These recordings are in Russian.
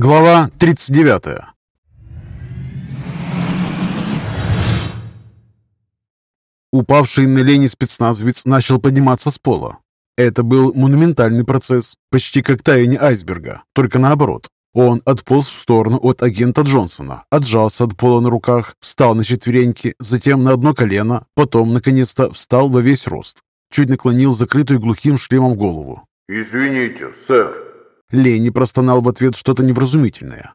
Глава 39 Упавший на лени спецназовец начал подниматься с пола. Это был монументальный процесс, почти как таяние айсберга, только наоборот. Он отполз в сторону от агента Джонсона, отжался от пола на руках, встал на четвереньки, затем на одно колено, потом, наконец-то, встал во весь рост. Чуть наклонил закрытую глухим шлемом голову. «Извините, сэр». Лени простонал в ответ что-то невразумительное.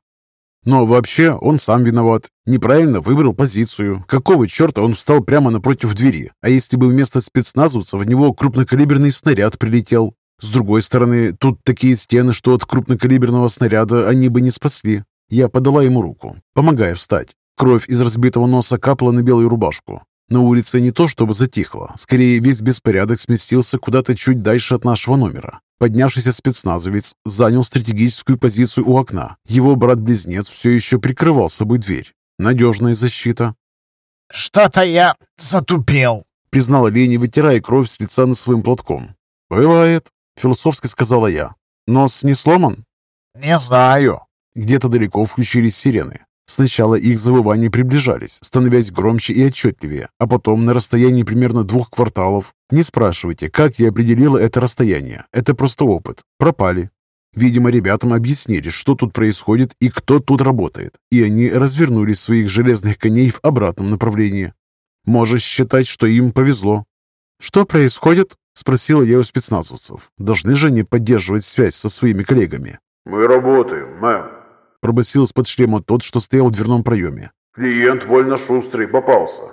Но вообще он сам виноват. Неправильно выбрал позицию. Какого черта он встал прямо напротив двери? А если бы вместо спецназовца в него крупнокалиберный снаряд прилетел? С другой стороны, тут такие стены, что от крупнокалиберного снаряда они бы не спасли. Я подала ему руку, помогая встать. Кровь из разбитого носа капала на белую рубашку. На улице не то чтобы затихло, скорее весь беспорядок сместился куда-то чуть дальше от нашего номера. Поднявшийся спецназовец занял стратегическую позицию у окна. Его брат-близнец все еще прикрывал собой дверь. Надежная защита. «Что-то я затупил», — признала Лени, вытирая кровь с лица на своим платком. «Бывает», — философски сказала я. «Нос не сломан?» «Не знаю». Где-то далеко включились сирены. Сначала их завывания приближались, становясь громче и отчетливее, а потом на расстоянии примерно двух кварталов. Не спрашивайте, как я определила это расстояние. Это просто опыт. Пропали. Видимо, ребятам объяснили, что тут происходит и кто тут работает, и они развернули своих железных коней в обратном направлении. Можешь считать, что им повезло. «Что происходит?» – спросила я у спецназовцев. «Должны же они поддерживать связь со своими коллегами?» «Мы работаем, мэм», Пробасил из-под шлема тот, что стоял в дверном проеме. «Клиент вольно шустрый попался».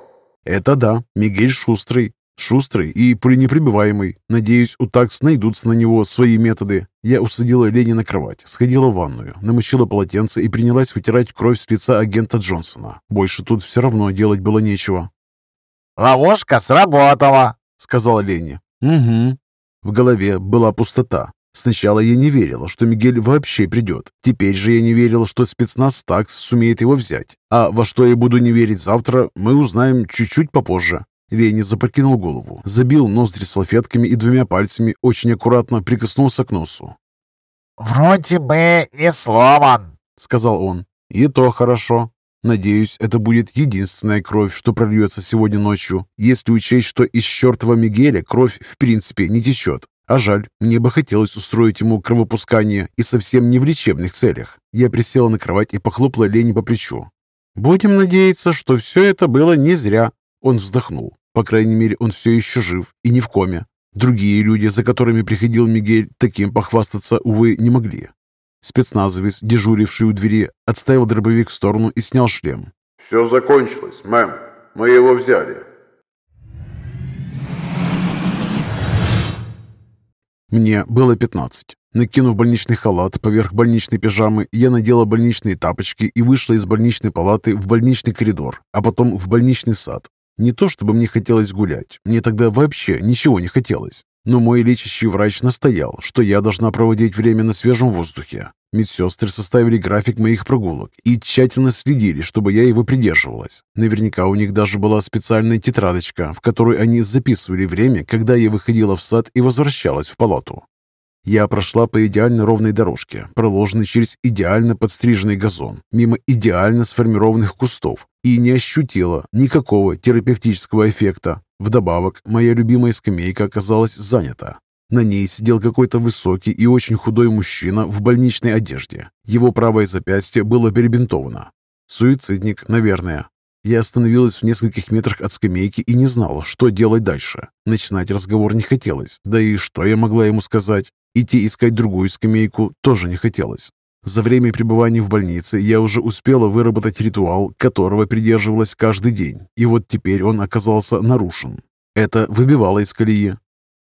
«Это да, Мигель шустрый. Шустрый и пуленеприбиваемый. Надеюсь, у такс найдутся на него свои методы. Я усадила Лени на кровать, сходила в ванную, намочила полотенце и принялась вытирать кровь с лица агента Джонсона. Больше тут все равно делать было нечего. «Ловушка сработала», — сказала Лени. «Угу». В голове была пустота. Сначала я не верила, что Мигель вообще придет. Теперь же я не верила, что спецназ ТАКС сумеет его взять. А во что я буду не верить завтра, мы узнаем чуть-чуть попозже. Лени запрокинул голову, забил ноздри салфетками и двумя пальцами очень аккуратно прикоснулся к носу. «Вроде бы не сломан», — сказал он. «И то хорошо. Надеюсь, это будет единственная кровь, что прольется сегодня ночью, если учесть, что из чертова Мигеля кровь в принципе не течет. А жаль, мне бы хотелось устроить ему кровопускание и совсем не в лечебных целях. Я присела на кровать и похлопала Лени по плечу. «Будем надеяться, что все это было не зря». Он вздохнул. По крайней мере, он все еще жив и не в коме. Другие люди, за которыми приходил Мигель, таким похвастаться, увы, не могли. Спецназовец, дежуривший у двери, отставил дробовик в сторону и снял шлем. «Все закончилось, мэм. Мы его взяли. Мне было 15. Накинув больничный халат поверх больничной пижамы, я надела больничные тапочки и вышла из больничной палаты в больничный коридор, а потом в больничный сад. Не то чтобы мне хотелось гулять, мне тогда вообще ничего не хотелось. Но мой лечащий врач настоял, что я должна проводить время на свежем воздухе. Медсестры составили график моих прогулок и тщательно следили, чтобы я его придерживалась. Наверняка у них даже была специальная тетрадочка, в которой они записывали время, когда я выходила в сад и возвращалась в палату. Я прошла по идеально ровной дорожке, проложенной через идеально подстриженный газон, мимо идеально сформированных кустов, и не ощутила никакого терапевтического эффекта. Вдобавок, моя любимая скамейка оказалась занята. На ней сидел какой-то высокий и очень худой мужчина в больничной одежде. Его правое запястье было перебинтовано. Суицидник, наверное. Я остановилась в нескольких метрах от скамейки и не знала, что делать дальше. Начинать разговор не хотелось, да и что я могла ему сказать? Идти искать другую скамейку тоже не хотелось. За время пребывания в больнице я уже успела выработать ритуал, которого придерживалась каждый день, и вот теперь он оказался нарушен. Это выбивало из колеи.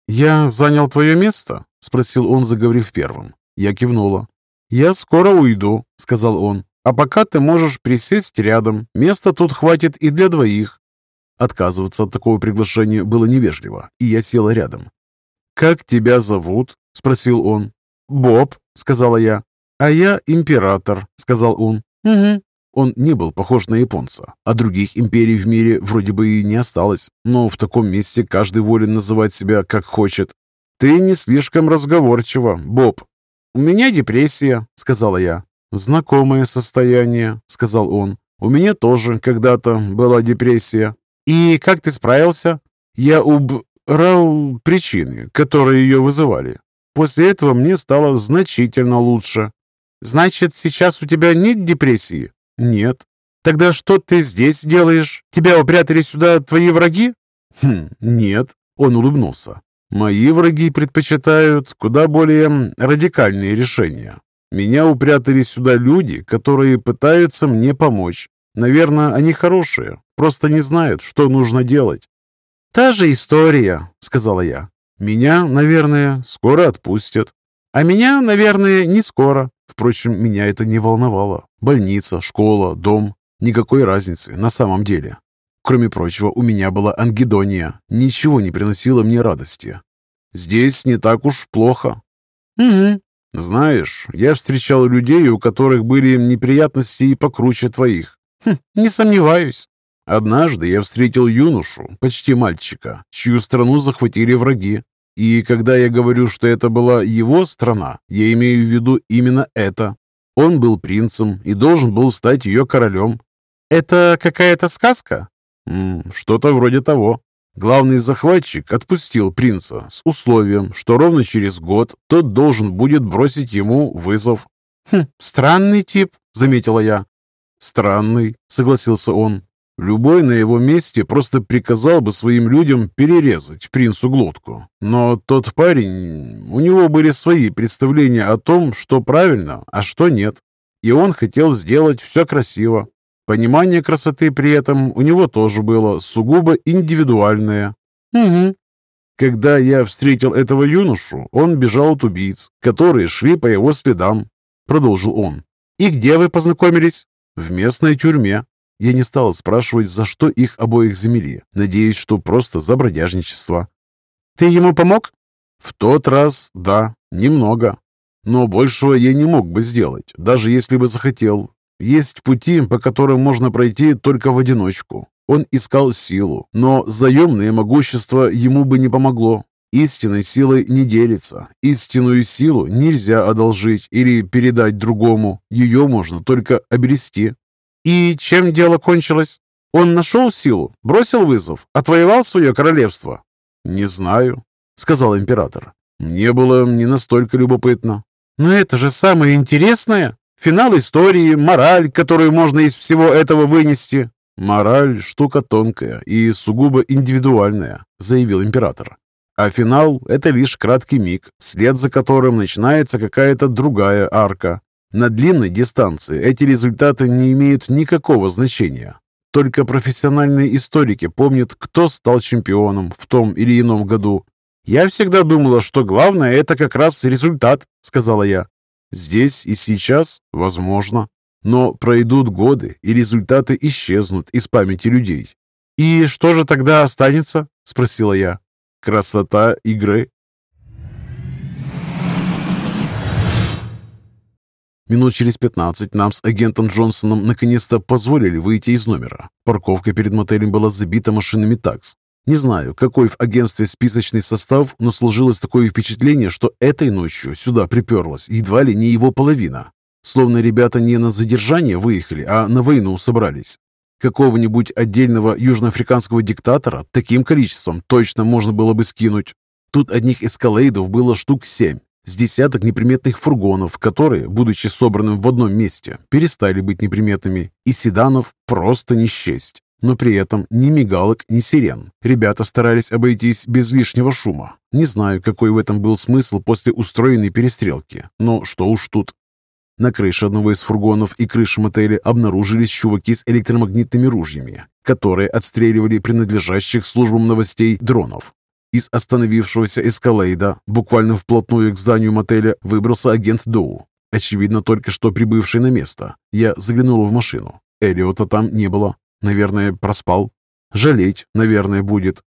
«Я занял твое место?» – спросил он, заговорив первым. Я кивнула. «Я скоро уйду», – сказал он. «А пока ты можешь присесть рядом. Места тут хватит и для двоих». Отказываться от такого приглашения было невежливо, и я села рядом. «Как тебя зовут?» – спросил он. «Боб», – сказала я. «А я император», — сказал он. «Угу». Он не был похож на японца, а других империй в мире вроде бы и не осталось, но в таком месте каждый волен называть себя как хочет. «Ты не слишком разговорчива, Боб». «У меня депрессия», — сказала я. «Знакомое состояние», — сказал он. «У меня тоже когда-то была депрессия. И как ты справился?» «Я убрал причины, которые ее вызывали. После этого мне стало значительно лучше». «Значит, сейчас у тебя нет депрессии?» «Нет». «Тогда что ты здесь делаешь? Тебя упрятали сюда твои враги?» «Хм, нет», — он улыбнулся. «Мои враги предпочитают куда более радикальные решения. Меня упрятали сюда люди, которые пытаются мне помочь. Наверное, они хорошие, просто не знают, что нужно делать». «Та же история», — сказала я. «Меня, наверное, скоро отпустят. А меня, наверное, не скоро. Впрочем, меня это не волновало. Больница, школа, дом. Никакой разницы на самом деле. Кроме прочего, у меня была ангидония. Ничего не приносило мне радости. Здесь не так уж плохо. Угу. Знаешь, я встречал людей, у которых были неприятности и покруче твоих. Хм, не сомневаюсь. Однажды я встретил юношу, почти мальчика, чью страну захватили враги. И когда я говорю, что это была его страна, я имею в виду именно это. Он был принцем и должен был стать ее королем. Это какая-то сказка? Что-то вроде того. Главный захватчик отпустил принца с условием, что ровно через год тот должен будет бросить ему вызов. «Хм, странный тип», — заметила я. «Странный», — согласился он. Любой на его месте просто приказал бы своим людям перерезать принцу глотку. Но тот парень, у него были свои представления о том, что правильно, а что нет. И он хотел сделать все красиво. Понимание красоты при этом у него тоже было сугубо индивидуальное. Угу. Когда я встретил этого юношу, он бежал от убийц, которые шли по его следам, продолжил он. И где вы познакомились? В местной тюрьме. Я не стал спрашивать, за что их обоих замели, надеясь, что просто за бродяжничество. «Ты ему помог?» «В тот раз, да, немного. Но большего я не мог бы сделать, даже если бы захотел. Есть пути, по которым можно пройти только в одиночку. Он искал силу, но заемное могущество ему бы не помогло. Истинной силой не делится. Истинную силу нельзя одолжить или передать другому. Ее можно только обрести. И чем дело кончилось? Он нашел силу, бросил вызов, отвоевал свое королевство? Не знаю, сказал император. Мне было не настолько любопытно. Но это же самое интересное. Финал истории, мораль, которую можно из всего этого вынести. Мораль – штука тонкая и сугубо индивидуальная, заявил император. А финал – это лишь краткий миг, вслед за которым начинается какая-то другая арка. На длинной дистанции эти результаты не имеют никакого значения. Только профессиональные историки помнят, кто стал чемпионом в том или ином году. «Я всегда думала, что главное – это как раз результат», – сказала я. Здесь и сейчас возможно. Но пройдут годы, и результаты исчезнут из памяти людей. «И что же тогда останется?» – спросила я. «Красота игры». Минут через пятнадцать нам с агентом Джонсоном наконец-то позволили выйти из номера. Парковка перед мотелем была забита машинами такс. Не знаю, какой в агентстве списочный состав, но сложилось такое впечатление, что этой ночью сюда приперлась едва ли не его половина. Словно ребята не на задержание выехали, а на войну собрались. Какого-нибудь отдельного южноафриканского диктатора таким количеством точно можно было бы скинуть. Тут одних эскалейдов было штук семь, с десяток неприметных фургонов, которые, будучи собранным в одном месте, перестали быть неприметными, и седанов просто не счесть но при этом ни мигалок, ни сирен. Ребята старались обойтись без лишнего шума. Не знаю, какой в этом был смысл после устроенной перестрелки, но что уж тут. На крыше одного из фургонов и крыше мотеля обнаружились чуваки с электромагнитными ружьями, которые отстреливали принадлежащих службам новостей дронов. Из остановившегося эскалейда, буквально вплотную к зданию мотеля, выбрался агент Доу, очевидно, только что прибывший на место. Я заглянул в машину. Элиота там не было. Наверное, проспал. Жалеть, наверное, будет.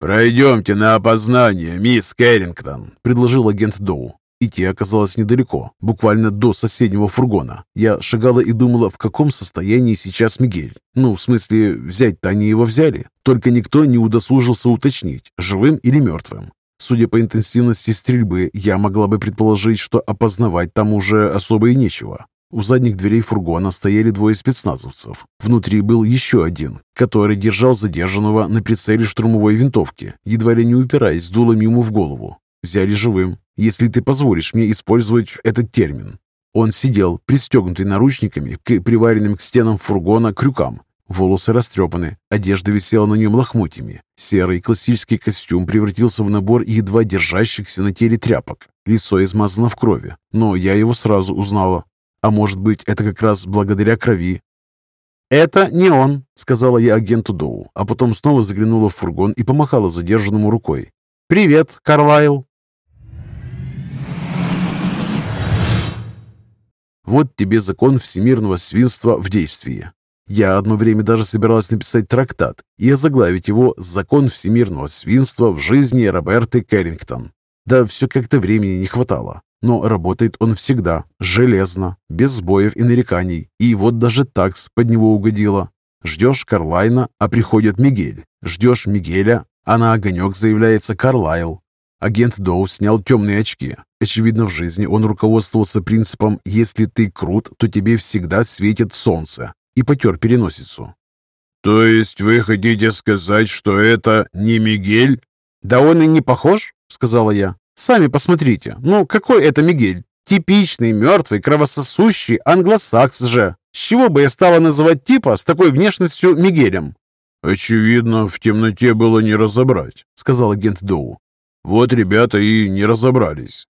«Пройдемте на опознание, мисс Кэррингтон», — предложил агент Доу. Идти оказалось недалеко, буквально до соседнего фургона. Я шагала и думала, в каком состоянии сейчас Мигель. Ну, в смысле, взять-то они его взяли. Только никто не удосужился уточнить, живым или мертвым. Судя по интенсивности стрельбы, я могла бы предположить, что опознавать там уже особо и нечего. У задних дверей фургона стояли двое спецназовцев. Внутри был еще один, который держал задержанного на прицеле штурмовой винтовки, едва ли не упираясь дулом ему в голову. Взяли живым, если ты позволишь мне использовать этот термин. Он сидел, пристегнутый наручниками к приваренным к стенам фургона крюкам. Волосы растрепаны, одежда висела на нем лохмотьями. Серый классический костюм превратился в набор едва держащихся на теле тряпок. Лицо измазано в крови, но я его сразу узнала. А может быть, это как раз благодаря крови. «Это не он», — сказала я агенту Доу, а потом снова заглянула в фургон и помахала задержанному рукой. «Привет, Карлайл!» Вот тебе закон всемирного свинства в действии. Я одно время даже собиралась написать трактат и озаглавить его «Закон всемирного свинства в жизни Роберты Кэррингтон». Да все как-то времени не хватало. Но работает он всегда, железно, без сбоев и нареканий. И вот даже такс под него угодила. Ждешь Карлайна, а приходит Мигель. Ждешь Мигеля, а на огонек заявляется Карлайл. Агент Доу снял темные очки. Очевидно, в жизни он руководствовался принципом «если ты крут, то тебе всегда светит солнце» и потер переносицу. «То есть вы хотите сказать, что это не Мигель?» «Да он и не похож», — сказала я. «Сами посмотрите. Ну, какой это Мигель? Типичный, мертвый, кровососущий англосакс же. С чего бы я стала называть типа с такой внешностью Мигелем?» «Очевидно, в темноте было не разобрать», — сказал агент Доу. Вот ребята и не разобрались.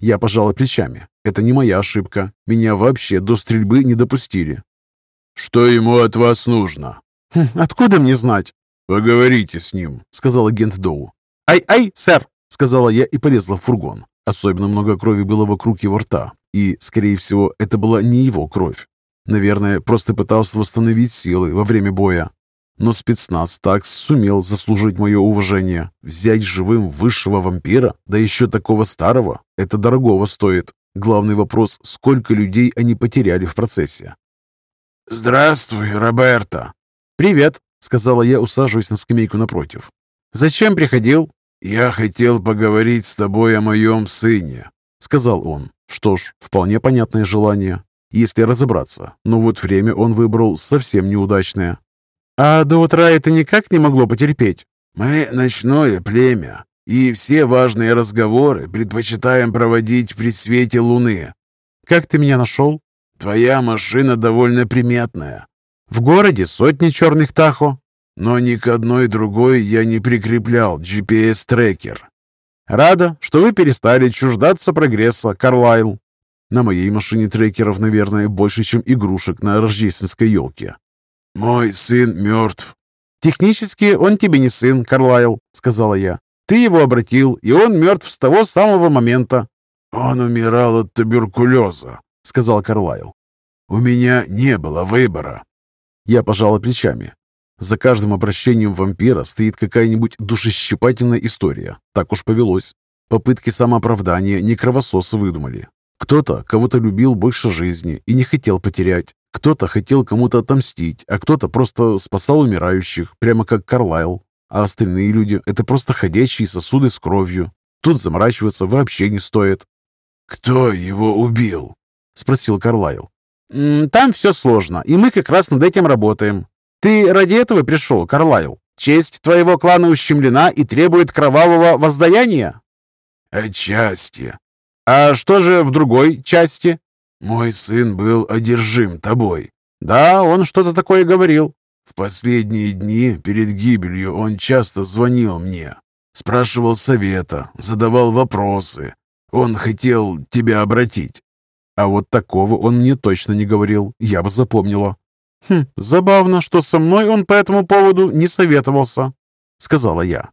Я пожала плечами. Это не моя ошибка. Меня вообще до стрельбы не допустили. Что ему от вас нужно? Хм, откуда мне знать? Поговорите с ним, сказал агент Доу. Ай-ай, сэр, сказала я и полезла в фургон. Особенно много крови было вокруг его рта, и, скорее всего, это была не его кровь. Наверное, просто пытался восстановить силы во время боя. Но спецназ так сумел заслужить мое уважение. Взять живым высшего вампира, да еще такого старого, это дорогого стоит. Главный вопрос, сколько людей они потеряли в процессе. «Здравствуй, Роберто!» «Привет», — сказала я, усаживаясь на скамейку напротив. «Зачем приходил?» «Я хотел поговорить с тобой о моем сыне», — сказал он. Что ж, вполне понятное желание, если разобраться. Но вот время он выбрал совсем неудачное. А до утра это никак не могло потерпеть? Мы ночное племя, и все важные разговоры предпочитаем проводить при свете луны. Как ты меня нашел? Твоя машина довольно приметная. В городе сотни черных Тахо. Но ни к одной другой я не прикреплял GPS-трекер. Рада, что вы перестали чуждаться прогресса, Карлайл. На моей машине трекеров, наверное, больше, чем игрушек на рождественской елке. «Мой сын мертв». «Технически он тебе не сын, Карлайл», — сказала я. «Ты его обратил, и он мертв с того самого момента». «Он умирал от туберкулеза», — сказал Карлайл. «У меня не было выбора». Я пожала плечами. За каждым обращением вампира стоит какая-нибудь душещипательная история. Так уж повелось. Попытки самооправдания не кровососы выдумали. Кто-то кого-то любил больше жизни и не хотел потерять. Кто-то хотел кому-то отомстить, а кто-то просто спасал умирающих, прямо как Карлайл. А остальные люди – это просто ходячие сосуды с кровью. Тут заморачиваться вообще не стоит. «Кто его убил?» – спросил Карлайл. «Там все сложно, и мы как раз над этим работаем. Ты ради этого пришел, Карлайл? Честь твоего клана ущемлена и требует кровавого воздаяния?» «Отчасти». «А что же в другой части?» Мой сын был одержим тобой. Да, он что-то такое говорил. В последние дни перед гибелью он часто звонил мне, спрашивал совета, задавал вопросы. Он хотел тебя обратить. А вот такого он мне точно не говорил, я бы запомнила. Хм, забавно, что со мной он по этому поводу не советовался, сказала я.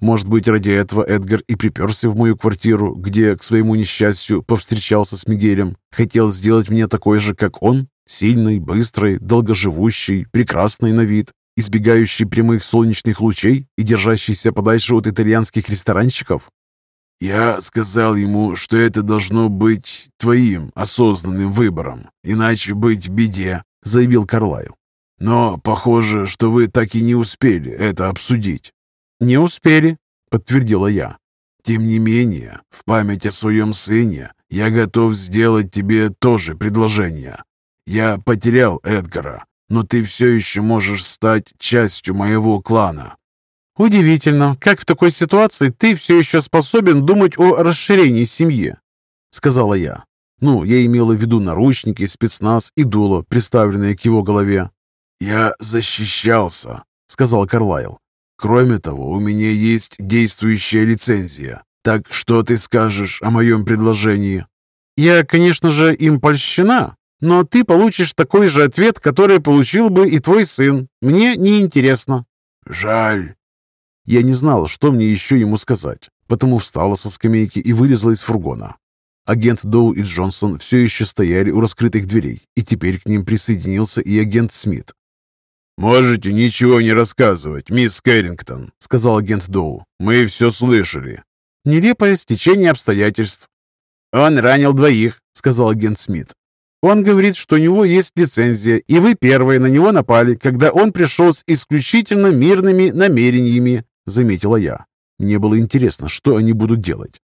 Может быть, ради этого Эдгар и приперся в мою квартиру, где, к своему несчастью, повстречался с Мигелем. Хотел сделать меня такой же, как он, сильный, быстрый, долгоживущий, прекрасный на вид, избегающий прямых солнечных лучей и держащийся подальше от итальянских ресторанчиков. Я сказал ему, что это должно быть твоим осознанным выбором, иначе быть беде, заявил Карлайл. Но похоже, что вы так и не успели это обсудить. «Не успели», — подтвердила я. «Тем не менее, в память о своем сыне я готов сделать тебе тоже предложение. Я потерял Эдгара, но ты все еще можешь стать частью моего клана». «Удивительно, как в такой ситуации ты все еще способен думать о расширении семьи», — сказала я. Ну, я имела в виду наручники, спецназ и дуло, приставленные к его голове. «Я защищался», — сказал Карлайл. «Кроме того, у меня есть действующая лицензия. Так что ты скажешь о моем предложении?» «Я, конечно же, им польщена, но ты получишь такой же ответ, который получил бы и твой сын. Мне не интересно. «Жаль». Я не знала, что мне еще ему сказать, потому встала со скамейки и вылезла из фургона. Агент Доу и Джонсон все еще стояли у раскрытых дверей, и теперь к ним присоединился и агент Смит. «Можете ничего не рассказывать, мисс Кэррингтон», — сказал агент Доу. «Мы все слышали». «Нелепое стечение обстоятельств». «Он ранил двоих», — сказал агент Смит. «Он говорит, что у него есть лицензия, и вы первые на него напали, когда он пришел с исключительно мирными намерениями», — заметила я. Мне было интересно, что они будут делать.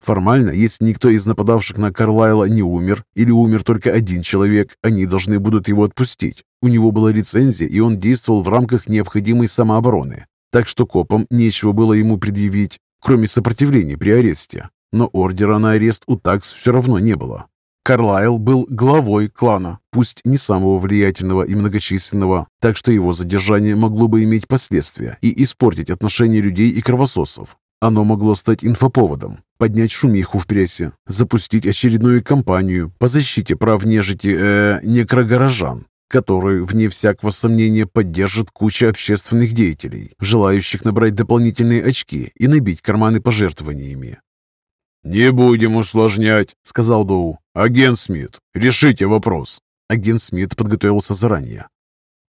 Формально, если никто из нападавших на Карлайла не умер, или умер только один человек, они должны будут его отпустить. У него была лицензия, и он действовал в рамках необходимой самообороны. Так что копам нечего было ему предъявить, кроме сопротивления при аресте. Но ордера на арест у такс все равно не было. Карлайл был главой клана, пусть не самого влиятельного и многочисленного, так что его задержание могло бы иметь последствия и испортить отношения людей и кровососов. Оно могло стать инфоповодом, поднять шумиху в прессе, запустить очередную кампанию по защите прав нежити э, некрогорожан, которую, вне всякого сомнения, поддержит куча общественных деятелей, желающих набрать дополнительные очки и набить карманы пожертвованиями. «Не будем усложнять», — сказал Доу. «Агент Смит, решите вопрос». Агент Смит подготовился заранее.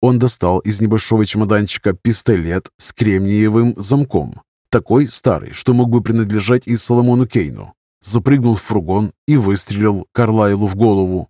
Он достал из небольшого чемоданчика пистолет с кремниевым замком, такой старый, что мог бы принадлежать и Соломону Кейну. Запрыгнул в фургон и выстрелил Карлайлу в голову.